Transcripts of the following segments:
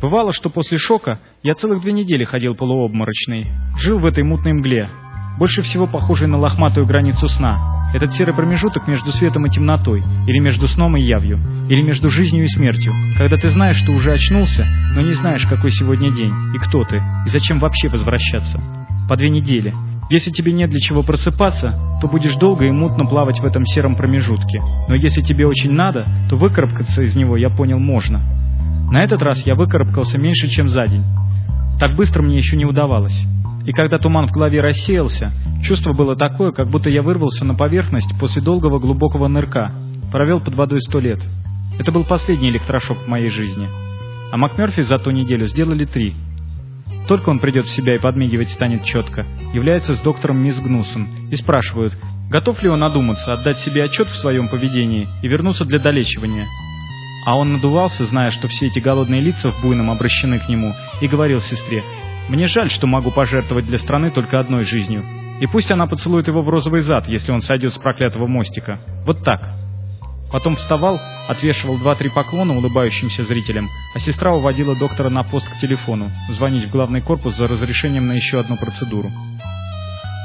Бывало, что после шока я целых две недели ходил полуобморочный, жил в этой мутной мгле, больше всего похожей на лохматую границу сна. Этот серый промежуток между светом и темнотой, или между сном и явью, или между жизнью и смертью, когда ты знаешь, что уже очнулся, но не знаешь, какой сегодня день, и кто ты, и зачем вообще возвращаться. По две недели. Если тебе нет для чего просыпаться, то будешь долго и мутно плавать в этом сером промежутке. Но если тебе очень надо, то выкарабкаться из него, я понял, можно. На этот раз я выкарабкался меньше, чем за день. Так быстро мне еще не удавалось. И когда туман в голове рассеялся, чувство было такое, как будто я вырвался на поверхность после долгого глубокого нырка, провел под водой сто лет. Это был последний электрошок в моей жизни. А МакМерфи за ту неделю сделали три. Только он придет в себя и подмигивать станет четко, является с доктором мисс Гнусом и спрашивают, готов ли он одуматься, отдать себе отчет в своем поведении и вернуться для долечивания. А он надувался, зная, что все эти голодные лица в буйном обращены к нему, и говорил сестре, «Мне жаль, что могу пожертвовать для страны только одной жизнью. И пусть она поцелует его в розовый зад, если он сойдет с проклятого мостика. Вот так». Потом вставал, отвешивал два-три поклона улыбающимся зрителям, а сестра уводила доктора на пост к телефону, звонить в главный корпус за разрешением на еще одну процедуру.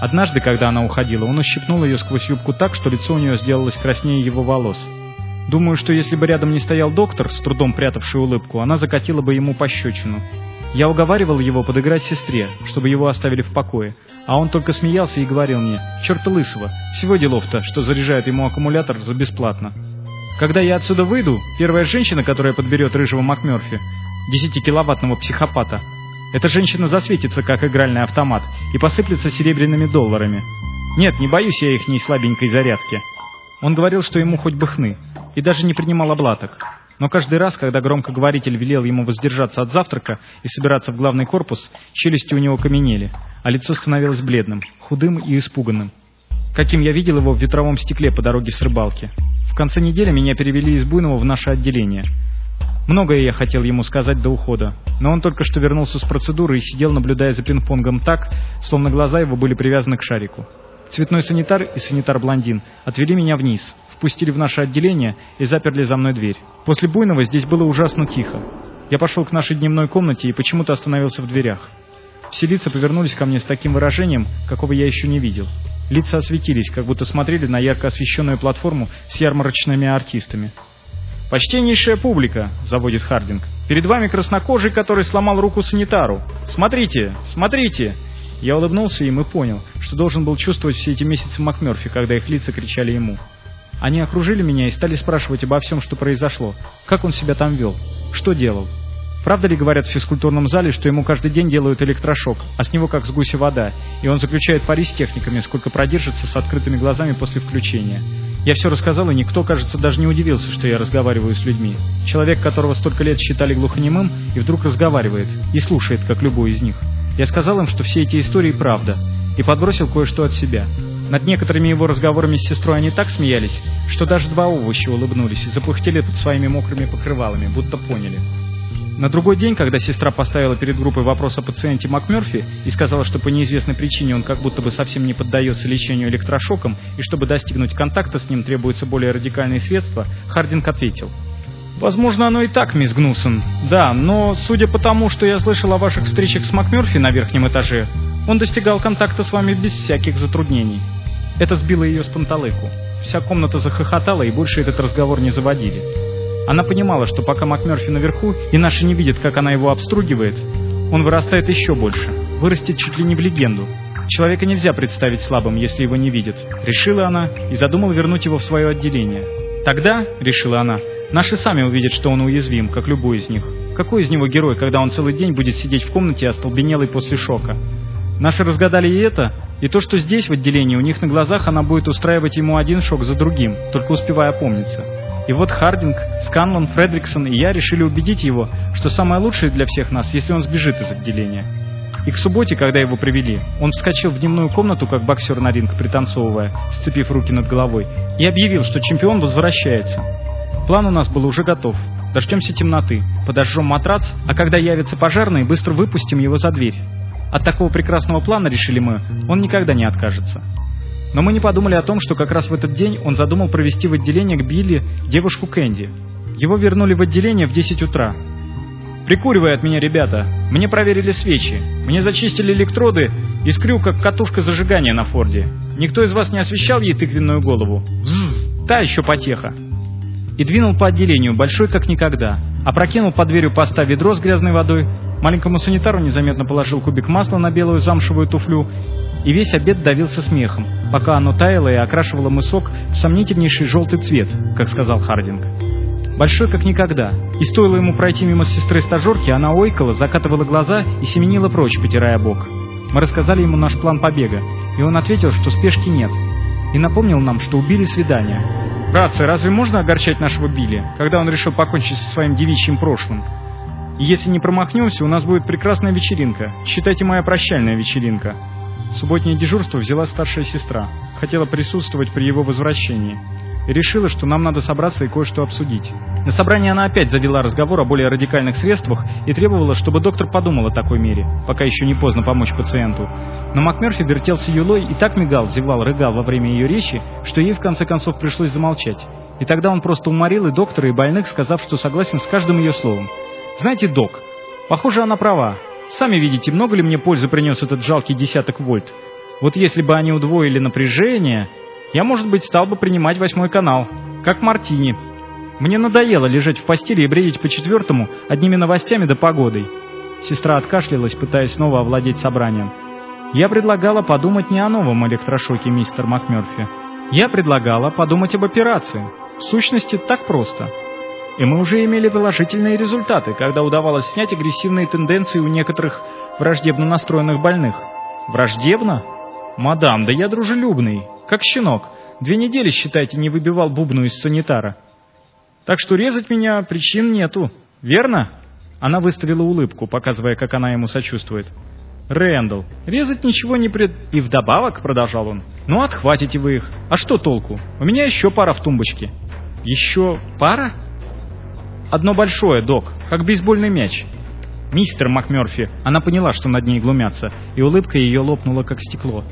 Однажды, когда она уходила, он ущипнул ее сквозь юбку так, что лицо у нее сделалось краснее его волос. Думаю, что если бы рядом не стоял доктор, с трудом прятавший улыбку, она закатила бы ему пощечину. Я уговаривал его подыграть сестре, чтобы его оставили в покое, а он только смеялся и говорил мне, «Черта лысого, всего делов-то, что заряжают ему аккумулятор за бесплатно». Когда я отсюда выйду, первая женщина, которая подберет рыжего МакМерфи, 10-киловаттного психопата, эта женщина засветится, как игральный автомат, и посыплется серебряными долларами. Нет, не боюсь я их слабенькой зарядки. Он говорил, что ему хоть бы хны, и даже не принимал облаток. Но каждый раз, когда громкоговоритель велел ему воздержаться от завтрака и собираться в главный корпус, челюсти у него каменели, а лицо становилось бледным, худым и испуганным. Каким я видел его в ветровом стекле по дороге с рыбалки. В конце недели меня перевели из Буйного в наше отделение. Многое я хотел ему сказать до ухода, но он только что вернулся с процедуры и сидел, наблюдая за пинг-понгом так, словно глаза его были привязаны к шарику. Цветной санитар и санитар-блондин отвели меня вниз, впустили в наше отделение и заперли за мной дверь. После буйного здесь было ужасно тихо. Я пошел к нашей дневной комнате и почему-то остановился в дверях. Все лица повернулись ко мне с таким выражением, какого я еще не видел. Лица осветились, как будто смотрели на ярко освещенную платформу с ярмарочными артистами. «Почтеннейшая публика», — заводит Хардинг. «Перед вами краснокожий, который сломал руку санитару. Смотрите, смотрите!» Я улыбнулся им и понял, что должен был чувствовать все эти месяцы МакМерфи, когда их лица кричали ему. Они окружили меня и стали спрашивать обо всем, что произошло, как он себя там вел, что делал. Правда ли говорят в физкультурном зале, что ему каждый день делают электрошок, а с него как с гуся вода, и он заключает пари с техниками, сколько продержится с открытыми глазами после включения? Я все рассказал, и никто, кажется, даже не удивился, что я разговариваю с людьми. Человек, которого столько лет считали глухонемым, и вдруг разговаривает, и слушает, как любой из них. Я сказал им, что все эти истории правда, и подбросил кое-что от себя. Над некоторыми его разговорами с сестрой они так смеялись, что даже два овоща улыбнулись и запыхтели под своими мокрыми покрывалами, будто поняли. На другой день, когда сестра поставила перед группой вопрос о пациенте МакМерфи и сказала, что по неизвестной причине он как будто бы совсем не поддается лечению электрошоком, и чтобы достигнуть контакта с ним требуются более радикальные средства, Хардинг ответил – Возможно, оно и так, мисс Гнусон. Да, но судя по тому, что я слышал о ваших встречах с МакМёрфи на верхнем этаже, он достигал контакта с вами без всяких затруднений. Это сбило ее с панталыку. Вся комната захохотала, и больше этот разговор не заводили. Она понимала, что пока МакМёрфи наверху, и наши не видят, как она его обстругивает, он вырастает еще больше, вырастет чуть ли не в легенду. Человека нельзя представить слабым, если его не видят. Решила она и задумала вернуть его в свое отделение. Тогда, решила она, Наши сами увидят, что он уязвим, как любой из них. Какой из него герой, когда он целый день будет сидеть в комнате, остолбенелый после шока? Наши разгадали и это, и то, что здесь, в отделении, у них на глазах она будет устраивать ему один шок за другим, только успевая помниться. И вот Хардинг, Сканлон, Фредриксон и я решили убедить его, что самое лучшее для всех нас, если он сбежит из отделения. И к субботе, когда его привели, он вскочил в дневную комнату, как боксер на ринг, пританцовывая, сцепив руки над головой, и объявил, что чемпион возвращается. План у нас был уже готов. Дождемся темноты, подожжем матрац, а когда явится пожарный, быстро выпустим его за дверь. От такого прекрасного плана, решили мы, он никогда не откажется. Но мы не подумали о том, что как раз в этот день он задумал провести в отделение к Билли девушку Кэнди. Его вернули в отделение в 10 утра. Прикуривай от меня, ребята. Мне проверили свечи. Мне зачистили электроды, искрю, как катушка зажигания на Форде. Никто из вас не освещал ей тыквенную голову? Взз, та еще потеха. И двинул по отделению, большой как никогда. Опрокинул под дверью поста ведро с грязной водой, маленькому санитару незаметно положил кубик масла на белую замшевую туфлю, и весь обед давился смехом, пока оно таяло и окрашивало мысок в сомнительнейший желтый цвет, как сказал Хардинг большой как никогда, и стоило ему пройти мимо сестры-стажерки, она ойкала, закатывала глаза и семенила прочь, потирая бок. Мы рассказали ему наш план побега, и он ответил, что спешки нет, и напомнил нам, что убили свидание. «Братцы, разве можно огорчать нашего Билли, когда он решил покончить со своим девичьим прошлым? Если не промахнемся, у нас будет прекрасная вечеринка. Считайте, моя прощальная вечеринка». Субботнее дежурство взяла старшая сестра. Хотела присутствовать при его возвращении и решила, что нам надо собраться и кое-что обсудить. На собрании она опять завела разговор о более радикальных средствах и требовала, чтобы доктор подумал о такой мере, пока еще не поздно помочь пациенту. Но МакМерфи вертелся юлой и так мигал, зевал, рыгал во время ее речи, что ей в конце концов пришлось замолчать. И тогда он просто уморил и доктора, и больных, сказав, что согласен с каждым ее словом. «Знаете, док, похоже, она права. Сами видите, много ли мне пользы принес этот жалкий десяток вольт? Вот если бы они удвоили напряжение...» я, может быть, стал бы принимать восьмой канал, как Мартини. Мне надоело лежать в постели и бредить по четвертому одними новостями да погодой. Сестра откашлялась, пытаясь снова овладеть собранием. Я предлагала подумать не о новом электрошоке, мистер МакМёрфи. Я предлагала подумать об операции. В сущности, так просто. И мы уже имели положительные результаты, когда удавалось снять агрессивные тенденции у некоторых враждебно настроенных больных. Враждебно? Мадам, да я дружелюбный. Как щенок. Две недели, считайте, не выбивал бубну из санитара. Так что резать меня причин нету. Верно? Она выставила улыбку, показывая, как она ему сочувствует. Рэндалл, резать ничего не пред... И вдобавок, продолжал он, ну отхватите вы их. А что толку? У меня еще пара в тумбочке. Еще пара? Одно большое, док, как бейсбольный мяч. Мистер МакМёрфи, она поняла, что над ней глумятся, и улыбка ее лопнула, как стекло.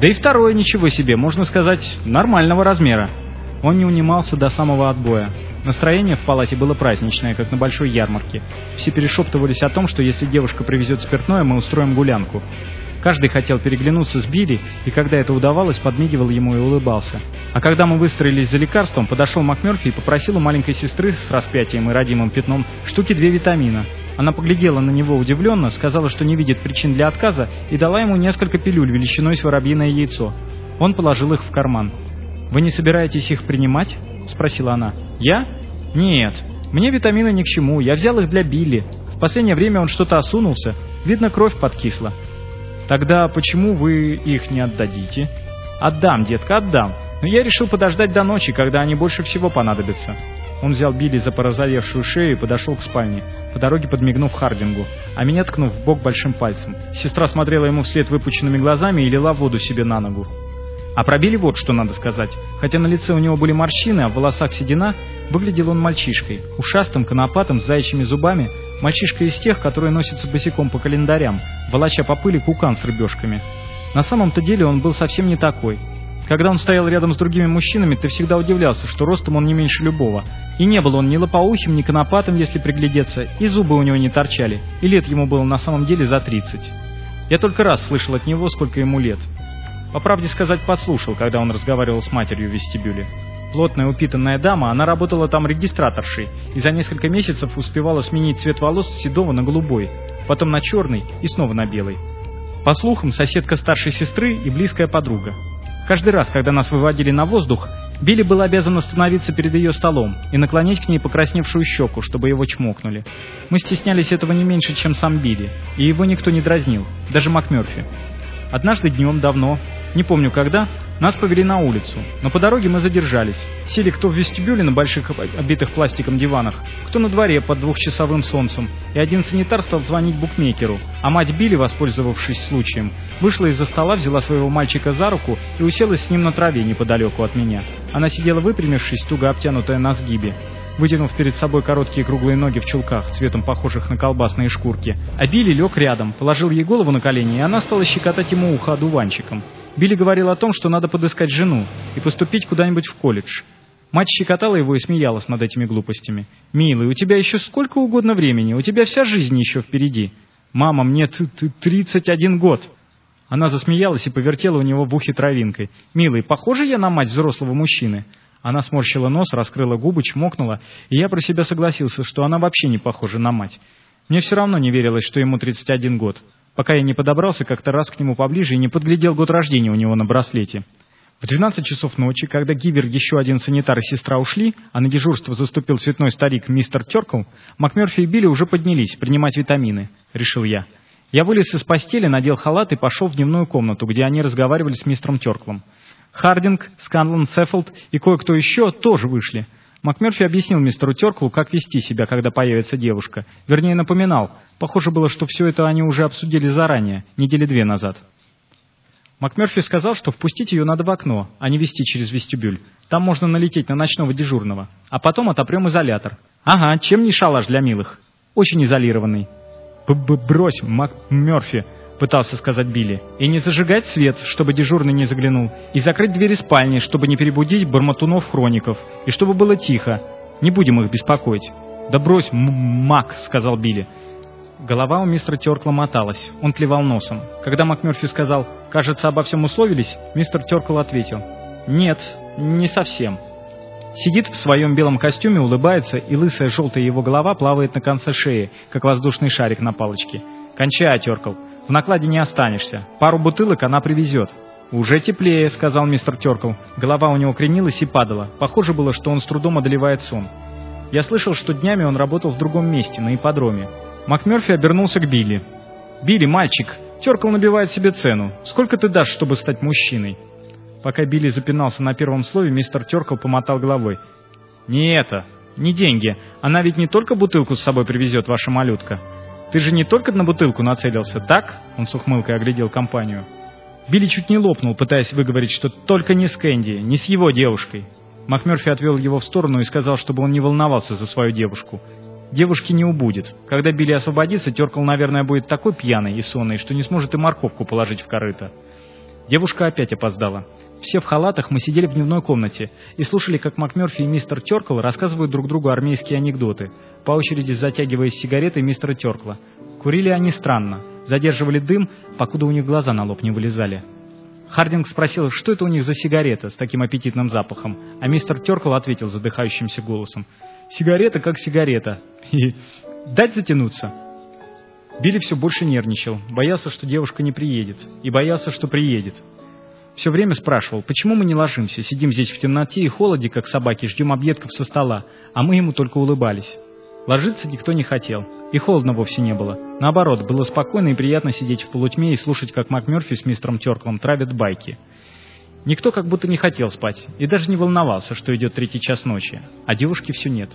Да и второе ничего себе, можно сказать, нормального размера. Он не унимался до самого отбоя. Настроение в палате было праздничное, как на большой ярмарке. Все перешептывались о том, что если девушка привезет спиртное, мы устроим гулянку. Каждый хотел переглянуться с Билли, и когда это удавалось, подмигивал ему и улыбался. А когда мы выстроились за лекарством, подошел МакМерфи и попросил у маленькой сестры с распятием и родимым пятном штуки две витамина. Она поглядела на него удивленно, сказала, что не видит причин для отказа, и дала ему несколько пилюль величиной с воробьиное яйцо. Он положил их в карман. «Вы не собираетесь их принимать?» — спросила она. «Я? Нет. Мне витамины ни к чему. Я взял их для Билли. В последнее время он что-то осунулся. Видно, кровь подкисла». «Тогда почему вы их не отдадите?» «Отдам, детка, отдам. Но я решил подождать до ночи, когда они больше всего понадобятся». Он взял Билли за порозовевшую шею и подошел к спальне, по дороге подмигнув Хардингу, а меня ткнув в бок большим пальцем. Сестра смотрела ему вслед выпученными глазами и лила воду себе на ногу. А про Билли вот что надо сказать. Хотя на лице у него были морщины, а в волосах седина, выглядел он мальчишкой, ушастым, конопатым, с заячьими зубами, мальчишка из тех, которые носятся босиком по календарям, волоча по пыли кукан с рыбешками. На самом-то деле он был совсем не такой. Когда он стоял рядом с другими мужчинами, ты всегда удивлялся, что ростом он не меньше любого. И не был он ни лопоухим, ни конопатым, если приглядеться, и зубы у него не торчали, и лет ему было на самом деле за 30. Я только раз слышал от него, сколько ему лет. По правде сказать, подслушал, когда он разговаривал с матерью в вестибюле. Плотная упитанная дама, она работала там регистраторшей, и за несколько месяцев успевала сменить цвет волос с седого на голубой, потом на черный и снова на белый. По слухам, соседка старшей сестры и близкая подруга. Каждый раз, когда нас выводили на воздух, Билли был обязан остановиться перед ее столом и наклонить к ней покрасневшую щеку, чтобы его чмокнули. Мы стеснялись этого не меньше, чем сам Билли, и его никто не дразнил, даже МакМерфи. Однажды днем давно, не помню когда, нас повели на улицу, но по дороге мы задержались. Сели кто в вестибюле на больших обитых пластиком диванах, кто на дворе под двухчасовым солнцем, и один санитар стал звонить букмекеру, а мать Билли, воспользовавшись случаем, вышла из-за стола, взяла своего мальчика за руку и уселась с ним на траве неподалеку от меня. Она сидела выпрямившись, туго обтянутая на сгибе, вытянув перед собой короткие круглые ноги в чулках, цветом похожих на колбасные шкурки. А Билли лег рядом, положил ей голову на колени, и она стала щекотать ему ухо одуванчиком. Билли говорил о том, что надо подыскать жену и поступить куда-нибудь в колледж. Мать щекотала его и смеялась над этими глупостями. «Милый, у тебя еще сколько угодно времени, у тебя вся жизнь еще впереди». «Мама, мне ты, тридцать один год». Она засмеялась и повертела у него в ухе травинкой. «Милый, похоже я на мать взрослого мужчины?» Она сморщила нос, раскрыла губы, чмокнула, и я про себя согласился, что она вообще не похожа на мать. Мне все равно не верилось, что ему 31 год, пока я не подобрался как-то раз к нему поближе и не подглядел год рождения у него на браслете. В 12 часов ночи, когда Гивер, еще один санитар и сестра ушли, а на дежурство заступил цветной старик мистер Теркл, МакМерфи и Билли уже поднялись принимать витамины, решил я. Я вылез из постели, надел халат и пошел в дневную комнату, где они разговаривали с мистером Терклом. Хардинг, Сканлан, Сеффилд и кое-кто еще тоже вышли. МакМерфи объяснил мистеру Терклу, как вести себя, когда появится девушка. Вернее, напоминал. Похоже было, что все это они уже обсудили заранее, недели две назад. МакМерфи сказал, что впустить ее надо в окно, а не вести через вестибюль. Там можно налететь на ночного дежурного. А потом отопрем изолятор. Ага, чем не шалаш для милых. Очень изолированный. Б -б «Брось, МакМерфи», — пытался сказать Билли. «И не зажигать свет, чтобы дежурный не заглянул. И закрыть двери спальни, чтобы не перебудить бормотунов-хроников. И чтобы было тихо. Не будем их беспокоить». «Да брось, Мак», — сказал Билли. Голова у мистера Теркла моталась, он клевал носом. Когда МакМерфи сказал «кажется, обо всем условились», мистер Теркл ответил «нет, не совсем». Сидит в своем белом костюме, улыбается, и лысая желтая его голова плавает на конце шеи, как воздушный шарик на палочке. «Кончай, Теркл, в накладе не останешься. Пару бутылок она привезет». «Уже теплее», — сказал мистер Теркл. Голова у него кренилась и падала. Похоже было, что он с трудом одолевает сон. Я слышал, что днями он работал в другом месте, на ипподроме. МакМерфи обернулся к Билли. «Билли, мальчик, Теркл набивает себе цену. Сколько ты дашь, чтобы стать мужчиной?» Пока Билли запинался на первом слове, мистер Теркл помотал головой. «Не это, не деньги. Она ведь не только бутылку с собой привезет, ваша малютка. Ты же не только на бутылку нацелился, так?» Он с ухмылкой оглядел компанию. Билли чуть не лопнул, пытаясь выговорить, что только не с Кэнди, не с его девушкой. МакМерфи отвел его в сторону и сказал, чтобы он не волновался за свою девушку. Девушки не убудет. Когда Билли освободится, Теркл, наверное, будет такой пьяный и сонный, что не сможет и морковку положить в корыто. Девушка опять опоздала. Все в халатах мы сидели в дневной комнате и слушали, как МакМерфи и мистер Теркл рассказывают друг другу армейские анекдоты, по очереди затягиваясь сигаретой мистера Теркла. Курили они странно, задерживали дым, покуда у них глаза на лоб не вылезали. Хардинг спросил, что это у них за сигарета с таким аппетитным запахом, а мистер Теркл ответил задыхающимся голосом — Сигарета как сигарета. И дать затянуться. Билли все больше нервничал, боялся, что девушка не приедет, и боялся, что приедет. Все время спрашивал, почему мы не ложимся, сидим здесь в темноте и холоде, как собаки, ждем объедков со стола, а мы ему только улыбались. Ложиться никто не хотел, и холодно вовсе не было. Наоборот, было спокойно и приятно сидеть в полутьме и слушать, как МакМерфи с мистером Терклом травят байки. Никто как будто не хотел спать и даже не волновался, что идет третий час ночи, а девушки все нет.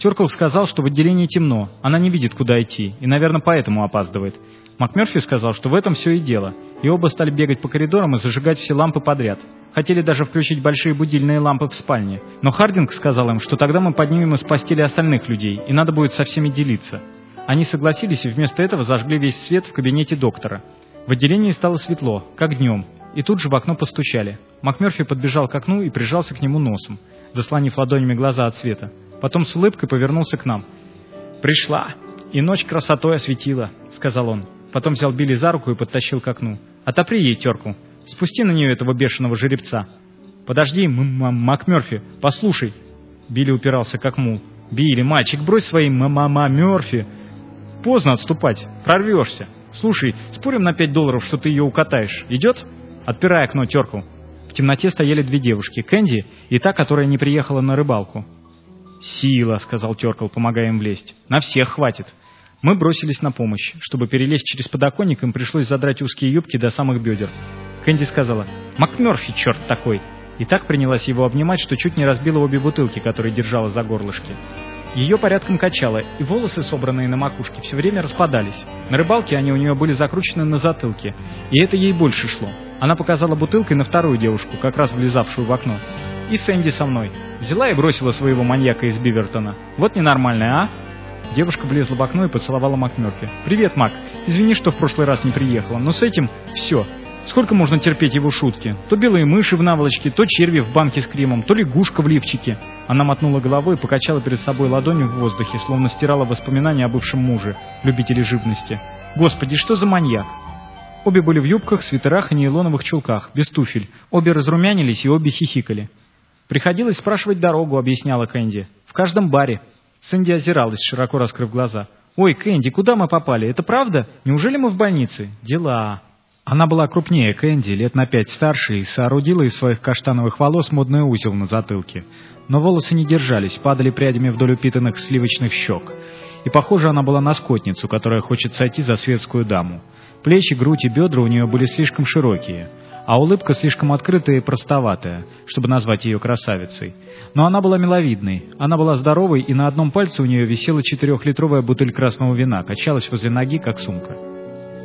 Теркл сказал, что в отделении темно, она не видит, куда идти, и, наверное, поэтому опаздывает. МакМерфи сказал, что в этом все и дело, и оба стали бегать по коридорам и зажигать все лампы подряд. Хотели даже включить большие будильные лампы в спальне. Но Хардинг сказал им, что тогда мы поднимем из постели остальных людей, и надо будет со всеми делиться. Они согласились и вместо этого зажгли весь свет в кабинете доктора. В отделении стало светло, как днем, и тут же в окно постучали. МакМерфи подбежал к окну и прижался к нему носом, заслонив ладонями глаза от света. Потом с улыбкой повернулся к нам. «Пришла, и ночь красотой осветила», — сказал он. Потом взял Билли за руку и подтащил к окну. «Отопри ей терку. Спусти на нее этого бешеного жеребца». «Подожди, МакМерфи, послушай». Билли упирался как мул. «Билли, мальчик, брось свои мама Мерфи. Поздно отступать, прорвешься. Слушай, спорим на пять долларов, что ты ее укатаешь. Идет?» Отпирай окно, терку. В темноте стояли две девушки, Кэнди и та, которая не приехала на рыбалку. «Сила», — сказал Теркл, помогая им влезть. «На всех хватит». Мы бросились на помощь. Чтобы перелезть через подоконник, им пришлось задрать узкие юбки до самых бедер. Кэнди сказала «МакМерфи, черт такой!» И так принялась его обнимать, что чуть не разбила обе бутылки, которые держала за горлышки. Ее порядком качало, и волосы, собранные на макушке, все время распадались. На рыбалке они у нее были закручены на затылке, и это ей больше шло. Она показала бутылкой на вторую девушку, как раз влезавшую в окно. И Сэнди со мной. Взяла и бросила своего маньяка из Бивертона. Вот ненормальная, а? Девушка влезла в окно и поцеловала МакМерфи. «Привет, Мак. Извини, что в прошлый раз не приехала, но с этим все. Сколько можно терпеть его шутки? То белые мыши в наволочке, то черви в банке с кремом, то лягушка в лифчике. Она мотнула головой и покачала перед собой ладонью в воздухе, словно стирала воспоминания о бывшем муже, любителе живности. Господи, что за маньяк? Обе были в юбках, свитерах и нейлоновых чулках, без туфель. Обе разрумянились и обе хихикали. «Приходилось спрашивать дорогу», — объясняла Кэнди. «В каждом баре». Сэнди озиралась, широко раскрыв глаза. «Ой, Кэнди, куда мы попали? Это правда? Неужели мы в больнице?» «Дела». Она была крупнее Кэнди, лет на пять старше, и соорудила из своих каштановых волос модный узел на затылке. Но волосы не держались, падали прядями вдоль упитанных сливочных щек. И похоже, она была на скотницу, которая хочет сойти за светскую даму. Плечи, грудь и бедра у нее были слишком широкие, а улыбка слишком открытая и простоватая, чтобы назвать ее красавицей. Но она была миловидной, она была здоровой, и на одном пальце у нее висела четырехлитровая бутыль красного вина, качалась возле ноги, как сумка.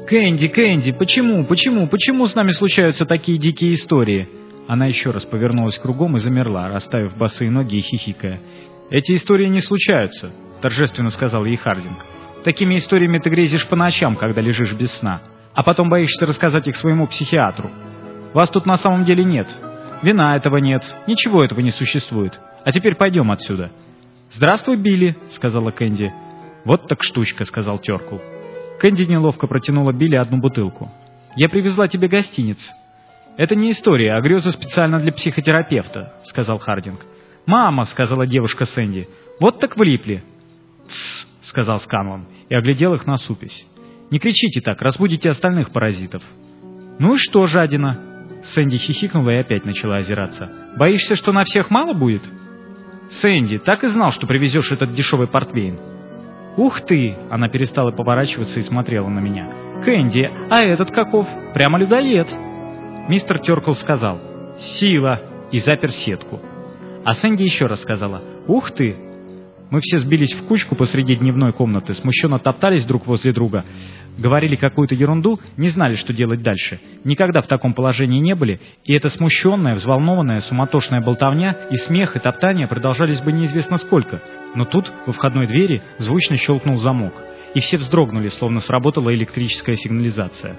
«Кэнди, Кэнди, почему, почему, почему с нами случаются такие дикие истории?» Она еще раз повернулась кругом и замерла, расставив босые ноги и хихикая. «Эти истории не случаются», — торжественно сказал ей Хардинг. «Такими историями ты грезишь по ночам, когда лежишь без сна, а потом боишься рассказать их своему психиатру. Вас тут на самом деле нет. Вина этого нет, ничего этого не существует. А теперь пойдем отсюда». «Здравствуй, Билли», — сказала Кэнди. «Вот так штучка», — сказал Теркл. Кэнди неловко протянула Билли одну бутылку. «Я привезла тебе гостиниц». «Это не история, а греза специально для психотерапевта», — сказал Хардинг. «Мама», — сказала девушка Сэнди, — «вот так влипли». «Тссс», — сказал Сканлон и оглядел их на супесь. «Не кричите так, разбудите остальных паразитов». «Ну и что, жадина?» Сэнди хихикнула и опять начала озираться. «Боишься, что на всех мало будет?» «Сэнди, так и знал, что привезешь этот дешевый портвейн». «Ух ты!» — она перестала поворачиваться и смотрела на меня. «Кэнди, а этот каков? Прямо людоед!» Мистер Теркл сказал «Сила!» и запер сетку. А Сэнди еще раз сказала «Ух ты!» Мы все сбились в кучку посреди дневной комнаты, смущенно топтались друг возле друга, говорили какую-то ерунду, не знали, что делать дальше. Никогда в таком положении не были, и эта смущенная, взволнованная, суматошная болтовня и смех, и топтание продолжались бы неизвестно сколько. Но тут, во входной двери, звучно щелкнул замок, и все вздрогнули, словно сработала электрическая сигнализация.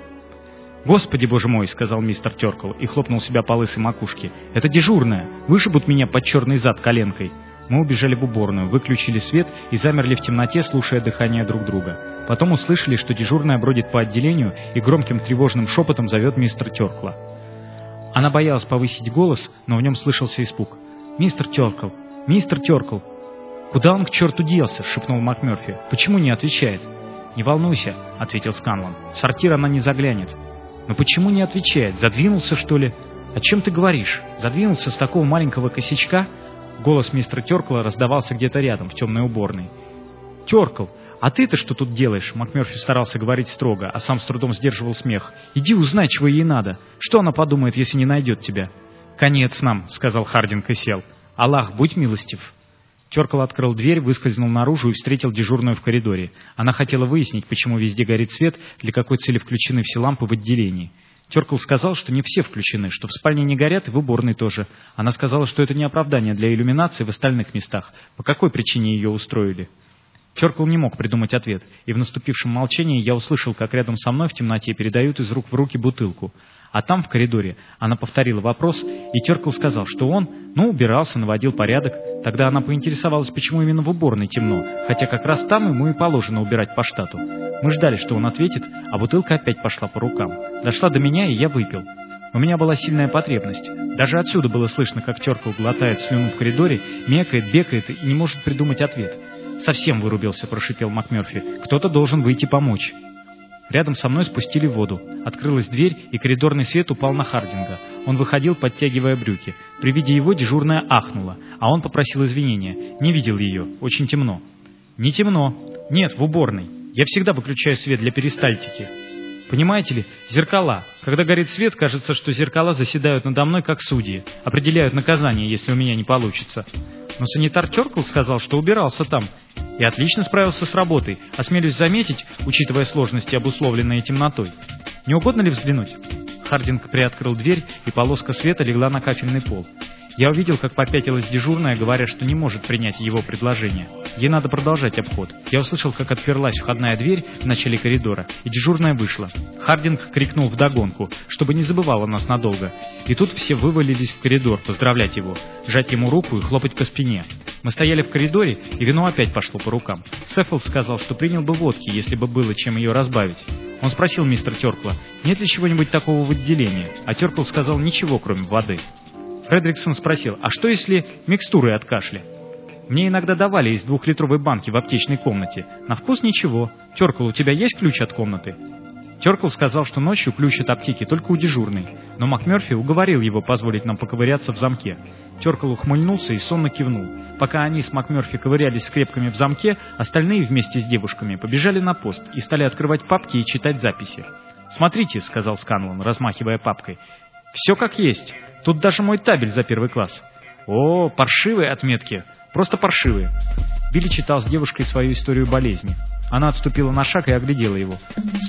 «Господи, боже мой!» — сказал мистер Теркл и хлопнул себя по лысой макушке. «Это дежурная! Вышибут меня под черный зад коленкой!» Мы убежали в уборную, выключили свет и замерли в темноте, слушая дыхание друг друга. Потом услышали, что дежурная бродит по отделению и громким тревожным шепотом зовет мистер Теркла. Она боялась повысить голос, но в нем слышался испуг. «Мистер Теркл! Мистер Теркл!» «Куда он к черту делся?» — шепнул МакМерфи. «Почему не отвечает?» «Не волнуйся», — ответил Сканлан. «В сортир она не заглянет». «Но почему не отвечает? Задвинулся, что ли?» «О чем ты говоришь? Задвинулся с такого маленького косячка?» Голос мистера Теркла раздавался где-то рядом, в темной уборной. «Теркл, а ты-то что тут делаешь?» МакМерфи старался говорить строго, а сам с трудом сдерживал смех. «Иди узнай, чего ей надо. Что она подумает, если не найдет тебя?» «Конец нам», — сказал Хардинг и сел. «Аллах, будь милостив». Теркл открыл дверь, выскользнул наружу и встретил дежурную в коридоре. Она хотела выяснить, почему везде горит свет, для какой цели включены все лампы в отделении. Теркл сказал, что не все включены, что в спальне не горят и в уборной тоже. Она сказала, что это не оправдание для иллюминации в остальных местах. По какой причине ее устроили? Теркл не мог придумать ответ, и в наступившем молчании я услышал, как рядом со мной в темноте передают из рук в руки бутылку. А там, в коридоре, она повторила вопрос, и Теркл сказал, что он, ну, убирался, наводил порядок. Тогда она поинтересовалась, почему именно в уборной темно, хотя как раз там ему и положено убирать по штату. Мы ждали, что он ответит, а бутылка опять пошла по рукам. Дошла до меня, и я выпил. У меня была сильная потребность. Даже отсюда было слышно, как Теркл глотает слюну в коридоре, мекает, бекает и не может придумать ответ. «Совсем вырубился», — прошипел МакМерфи. «Кто-то должен выйти помочь». Рядом со мной спустили воду. Открылась дверь, и коридорный свет упал на Хардинга. Он выходил, подтягивая брюки. При виде его дежурная ахнула, а он попросил извинения. Не видел ее. Очень темно. «Не темно. Нет, в уборной. Я всегда выключаю свет для перистальтики». Понимаете ли, зеркала. Когда горит свет, кажется, что зеркала заседают надо мной как судьи, определяют наказание, если у меня не получится. Но санитар Теркл сказал, что убирался там, и отлично справился с работой, осмелюсь заметить, учитывая сложности, обусловленные темнотой. Не угодно ли взглянуть? Хардинг приоткрыл дверь, и полоска света легла на кафельный пол. Я увидел, как попятилась дежурная, говоря, что не может принять его предложение. Ей надо продолжать обход. Я услышал, как отперлась входная дверь в начале коридора, и дежурная вышла. Хардинг крикнул вдогонку, чтобы не забывала нас надолго. И тут все вывалились в коридор поздравлять его, жать ему руку и хлопать по спине. Мы стояли в коридоре, и вино опять пошло по рукам. Сеффилд сказал, что принял бы водки, если бы было чем ее разбавить. Он спросил мистер Теркла, нет ли чего-нибудь такого в отделении, а Теркл сказал ничего, кроме воды. Фредриксон спросил, а что если микстуры от кашля? Мне иногда давали из двухлитровой банки в аптечной комнате. На вкус ничего. Теркл, у тебя есть ключ от комнаты? Теркл сказал, что ночью ключ от аптеки только у дежурной, но МакМерфи уговорил его позволить нам поковыряться в замке. Теркл ухмыльнулся и сонно кивнул. Пока они с МакМерфи ковырялись скрепками в замке, остальные вместе с девушками побежали на пост и стали открывать папки и читать записи. «Смотрите», — сказал Сканлон, размахивая папкой, — «все как есть. Тут даже мой табель за первый класс». «О, паршивые отметки. Просто паршивые». Билли читал с девушкой свою историю болезни. Она отступила на шаг и оглядела его.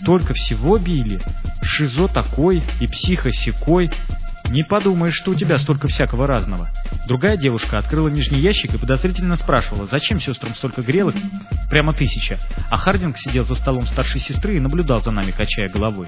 «Столько всего, Билли! Шизо такой и психо секой. Не подумаешь, что у тебя столько всякого разного». Другая девушка открыла нижний ящик и подозрительно спрашивала, зачем сестрам столько грелок? Прямо тысяча. А Хардинг сидел за столом старшей сестры и наблюдал за нами, качая головой.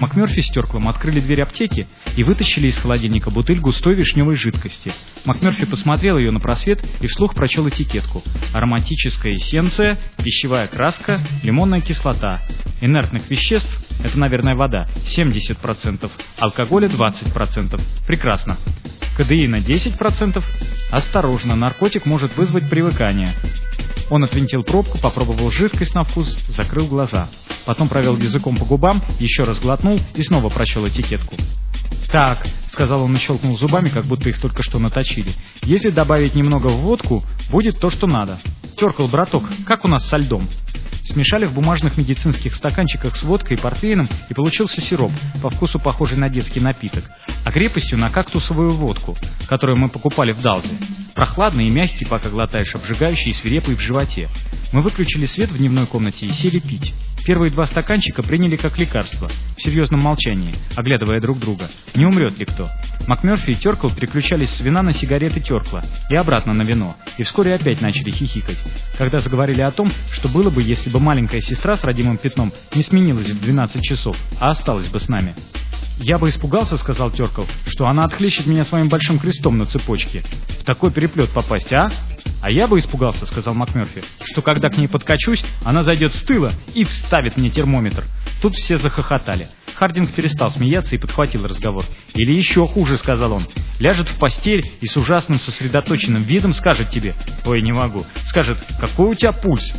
МакМерфи с Терклом открыли дверь аптеки и вытащили из холодильника бутыль густой вишневой жидкости. МакМерфи посмотрел ее на просвет и вслух прочел этикетку. Ароматическая эссенция, пищевая краска, лимонная кислота. Инертных веществ, это, наверное, вода, 70%, алкоголя 20%. Прекрасно. Кадеина 10%. Осторожно, наркотик может вызвать привыкание. Он отвинтил пробку, попробовал жидкость на вкус, закрыл глаза. Потом провел языком по губам, еще раз глотнул и снова прочел этикетку. «Так», — сказал он и щелкнул зубами, как будто их только что наточили. «Если добавить немного в водку, будет то, что надо. Теркал, браток, как у нас со льдом?» Смешали в бумажных медицинских стаканчиках с водкой и портвейном, и получился сироп, по вкусу похожий на детский напиток, а крепостью на кактусовую водку, которую мы покупали в Далзе. Прохладный и мягкий, пока глотаешь, обжигающий и свирепый в животе. Мы выключили свет в дневной комнате и сели пить. Первые два стаканчика приняли как лекарство, в серьезном молчании, оглядывая друг друга. Не умрет ли кто? МакМерфи и Теркл переключались с вина на сигареты Теркла и обратно на вино, и вскоре опять начали хихикать, когда заговорили о том, что было бы, если бы маленькая сестра с родимым пятном не сменилась в 12 часов, а осталась бы с нами. «Я бы испугался, — сказал Теркл, — что она отхлещет меня своим большим крестом на цепочке. В такой переплет попасть, а?» «А я бы испугался, — сказал МакМерфи, — что когда к ней подкачусь, она зайдет с тыла и вставит мне термометр». Тут все захохотали. Хардинг перестал смеяться и подхватил разговор. «Или еще хуже, — сказал он, — ляжет в постель и с ужасным сосредоточенным видом скажет тебе, ой, не могу, скажет, какой у тебя пульс?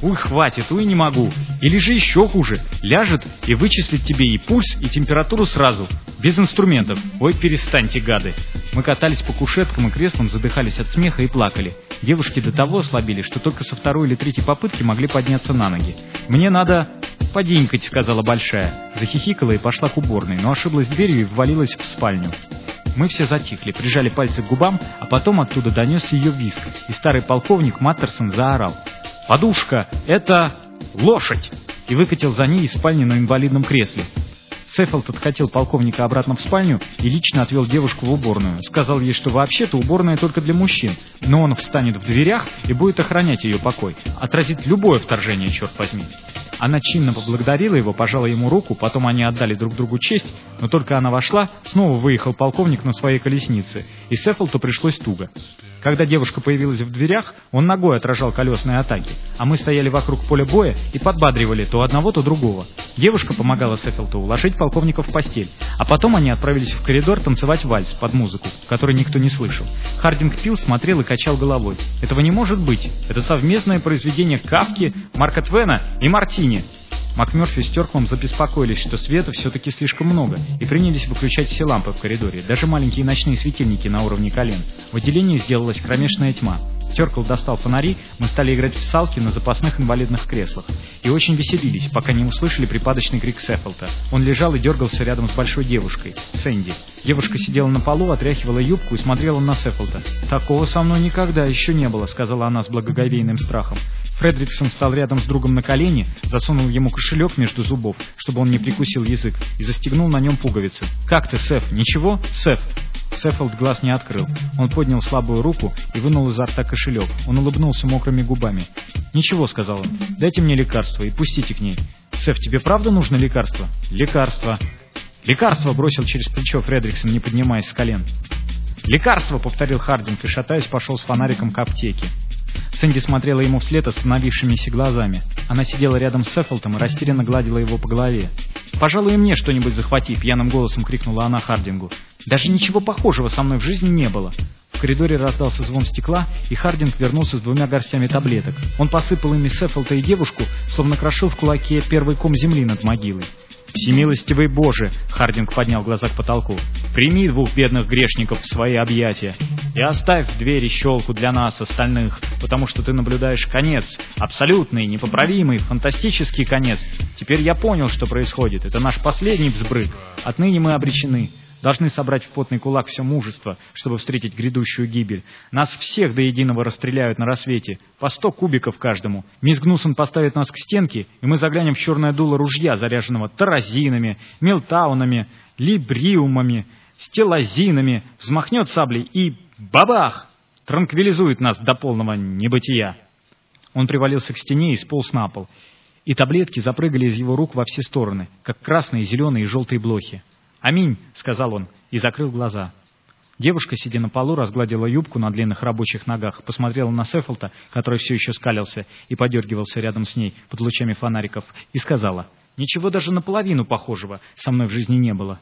Уй, хватит, уй, не могу. Или же еще хуже, ляжет и вычислит тебе и пульс, и температуру сразу, без инструментов. Ой, перестаньте, гады. Мы катались по кушеткам и креслам, задыхались от смеха и плакали. Девушки до того ослабели, что только со второй или третьей попытки могли подняться на ноги. «Мне надо поденькать», — сказала Большая. Захихикала и пошла к уборной, но ошиблась дверью и ввалилась в спальню. Мы все затихли, прижали пальцы к губам, а потом оттуда донесся ее виск, и старый полковник Маттерсон заорал. «Подушка! Это лошадь!» и выкатил за ней из спальни на инвалидном кресле. Сеффилд откатил полковника обратно в спальню и лично отвел девушку в уборную. Сказал ей, что вообще-то уборная только для мужчин, но он встанет в дверях и будет охранять ее покой. Отразит любое вторжение, черт возьми. Она чинно поблагодарила его, пожала ему руку, потом они отдали друг другу честь, но только она вошла, снова выехал полковник на своей колеснице, и Сеффилду пришлось туго. Когда девушка появилась в дверях, он ногой отражал колесные атаки, а мы стояли вокруг поля боя и подбадривали то одного, то другого. Девушка помогала Сеффилду уложить полковника в постель, а потом они отправились в коридор танцевать вальс под музыку, который никто не слышал. Хардинг пил, смотрел и качал головой. Этого не может быть. Это совместное произведение Кавки, Марка Твена и Мартини. МакМерфи с Терклом забеспокоились, что света все-таки слишком много, и принялись выключать все лампы в коридоре, даже маленькие ночные светильники на уровне колен. В отделении сделалась кромешная тьма. Теркл достал фонари, мы стали играть в салки на запасных инвалидных креслах. И очень веселились, пока не услышали припадочный крик Сеффилта. Он лежал и дергался рядом с большой девушкой, Сэнди. Девушка сидела на полу, отряхивала юбку и смотрела на Сеффилта. «Такого со мной никогда еще не было», — сказала она с благоговейным страхом. Фредриксон встал рядом с другом на колени, засунул ему кошелек между зубов, чтобы он не прикусил язык, и застегнул на нем пуговицы. «Как ты, Сеф? Ничего? Сеф?» Сеффилд глаз не открыл. Он поднял слабую руку и вынул изо рта кошелек. Он улыбнулся мокрыми губами. «Ничего», — сказал он. «Дайте мне лекарство и пустите к ней». «Сеф, тебе правда нужно лекарство?» «Лекарство». «Лекарство!» — бросил через плечо Фредриксон, не поднимаясь с колен. «Лекарство!» — повторил Хардинг и, шатаясь, пошел с фонариком к аптеке. Сэнди смотрела ему вслед остановившимися глазами. Она сидела рядом с Сеффолтом и растерянно гладила его по голове. «Пожалуй, мне что-нибудь захвати!» — пьяным голосом крикнула она Хардингу. «Даже ничего похожего со мной в жизни не было!» В коридоре раздался звон стекла, и Хардинг вернулся с двумя горстями таблеток. Он посыпал ими Сеффолта и девушку, словно крошил в кулаке первый ком земли над могилой. «Всемилостивый Боже!» — Хардинг поднял глаза к потолку. «Прими двух бедных грешников в свои объятия и оставь в двери щелку для нас, остальных, потому что ты наблюдаешь конец, абсолютный, непоправимый, фантастический конец. Теперь я понял, что происходит. Это наш последний взбрык. Отныне мы обречены должны собрать в потный кулак все мужество, чтобы встретить грядущую гибель. Нас всех до единого расстреляют на рассвете, по сто кубиков каждому. Мисс Гнусон поставит нас к стенке, и мы заглянем в черное дуло ружья, заряженного таразинами, мелтаунами, либриумами, стелазинами, взмахнет саблей и бабах! Транквилизует нас до полного небытия. Он привалился к стене и сполз на пол. И таблетки запрыгали из его рук во все стороны, как красные, зеленые и желтые блохи. «Аминь», — сказал он и закрыл глаза. Девушка, сидя на полу, разгладила юбку на длинных рабочих ногах, посмотрела на Сеффолта, который все еще скалился и подергивался рядом с ней под лучами фонариков, и сказала, «Ничего даже наполовину похожего со мной в жизни не было.